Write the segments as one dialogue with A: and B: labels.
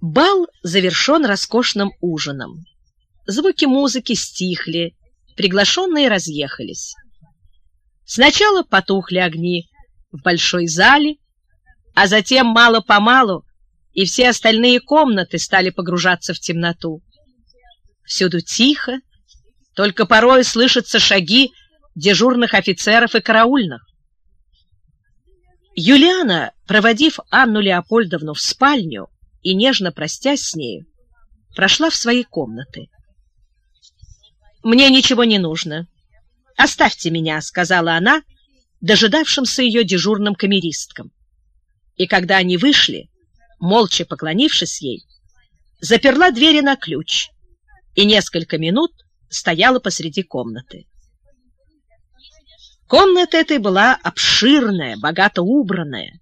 A: Бал завершен роскошным ужином. Звуки музыки стихли, приглашенные разъехались. Сначала потухли огни в большой зале, а затем мало-помалу и все остальные комнаты стали погружаться в темноту. Всюду тихо, только порой слышатся шаги дежурных офицеров и караульных. Юлиана, проводив Анну Леопольдовну в спальню и нежно простясь с нею, прошла в свои комнаты. «Мне ничего не нужно. Оставьте меня», — сказала она, дожидавшимся ее дежурным камеристкам. И когда они вышли, молча поклонившись ей, заперла двери на ключ и несколько минут стояла посреди комнаты. Комната этой была обширная, богато убранная,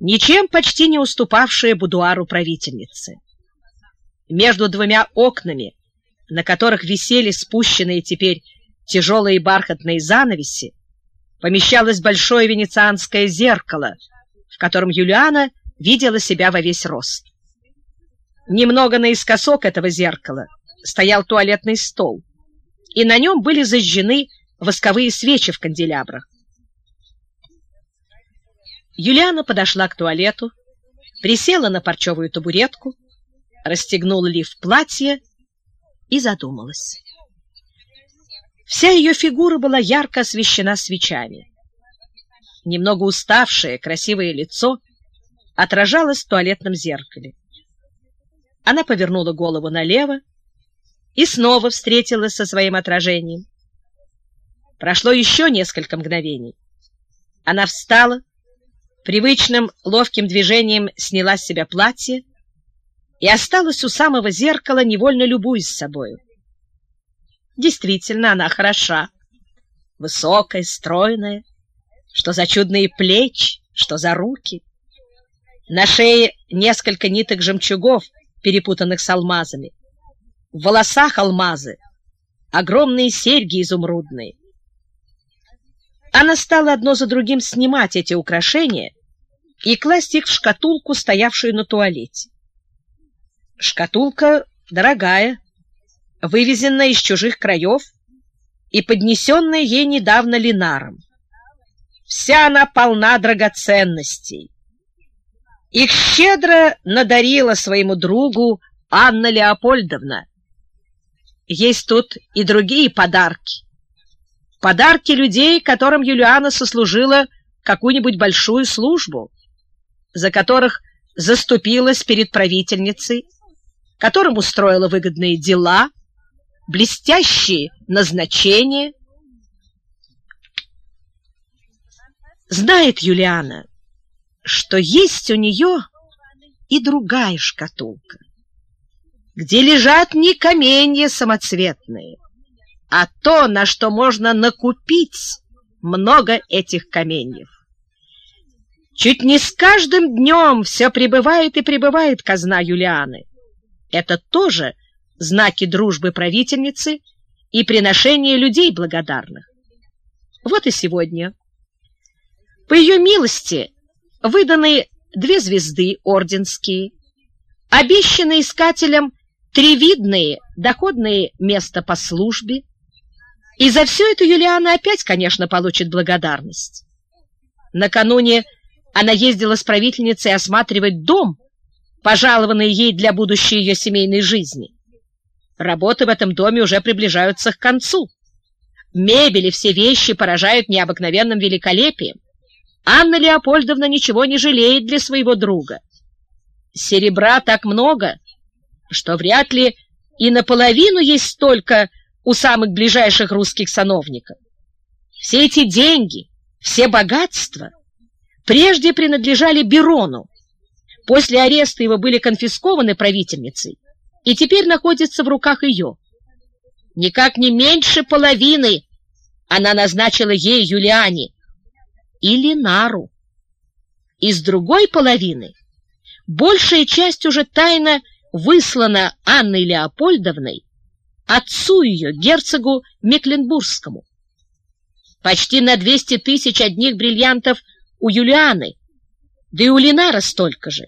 A: ничем почти не уступавшая будуару правительницы. Между двумя окнами, на которых висели спущенные теперь тяжелые бархатные занавеси, помещалось большое венецианское зеркало, в котором Юлиана видела себя во весь рост. Немного наискосок этого зеркала стоял туалетный стол, и на нем были зажжены восковые свечи в канделябрах. Юлиана подошла к туалету, присела на парчевую табуретку, расстегнула лиф платья и задумалась. Вся ее фигура была ярко освещена свечами. Немного уставшее, красивое лицо отражалось в туалетном зеркале. Она повернула голову налево и снова встретилась со своим отражением. Прошло еще несколько мгновений. Она встала, привычным ловким движением сняла с себя платье и осталась у самого зеркала, невольно любуясь собою. Действительно, она хороша, высокая, стройная, что за чудные плечи, что за руки. На шее несколько ниток жемчугов, перепутанных с алмазами. В волосах алмазы, огромные серьги изумрудные. Она стала одно за другим снимать эти украшения и класть их в шкатулку, стоявшую на туалете. Шкатулка дорогая, вывезенная из чужих краев и поднесенная ей недавно линаром. Вся она полна драгоценностей. Их щедро надарила своему другу Анна Леопольдовна. Есть тут и другие подарки, подарки людей, которым Юлиана сослужила какую-нибудь большую службу, за которых заступилась перед правительницей, которым устроила выгодные дела, блестящие назначения. Знает Юлиана, что есть у нее и другая шкатулка, где лежат не каменья самоцветные, а то, на что можно накупить много этих каменьев. Чуть не с каждым днем все прибывает и прибывает казна Юлианы. Это тоже знаки дружбы правительницы и приношения людей благодарных. Вот и сегодня. По ее милости выданы две звезды орденские, обещаны искателям три видные доходные места по службе, и за все это Юлиана опять, конечно, получит благодарность. Накануне она ездила с правительницей осматривать дом, пожалованный ей для будущей ее семейной жизни. Работы в этом доме уже приближаются к концу. Мебель и все вещи поражают необыкновенным великолепием. Анна Леопольдовна ничего не жалеет для своего друга. Серебра так много, что вряд ли и наполовину есть столько, у самых ближайших русских сановников. Все эти деньги, все богатства прежде принадлежали Берону. После ареста его были конфискованы правительницей и теперь находятся в руках ее. Никак не меньше половины она назначила ей Юлиане или Нару. Из другой половины большая часть уже тайно выслана Анной Леопольдовной отцу ее, герцогу Мекленбургскому. Почти на двести тысяч одних бриллиантов у Юлианы, да и у Линара столько же.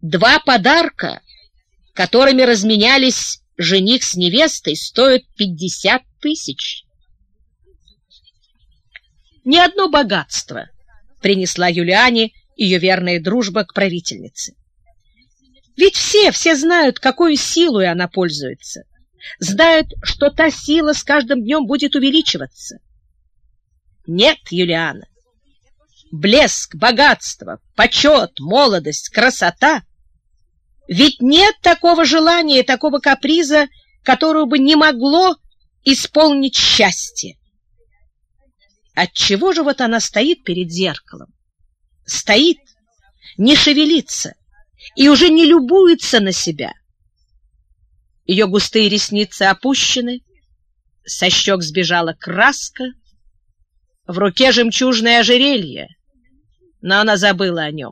A: Два подарка, которыми разменялись жених с невестой, стоят пятьдесят тысяч. Ни одно богатство принесла Юлиане ее верная дружба к правительнице. Ведь все, все знают, какую силу она пользуется. Знают, что та сила с каждым днем будет увеличиваться. Нет, Юлиана, блеск, богатство, почет, молодость, красота. Ведь нет такого желания, такого каприза, которого бы не могло исполнить счастье. Отчего же вот она стоит перед зеркалом? Стоит, не шевелится и уже не любуется на себя. Ее густые ресницы опущены, со щек сбежала краска, в руке жемчужное ожерелье, но она забыла о нем.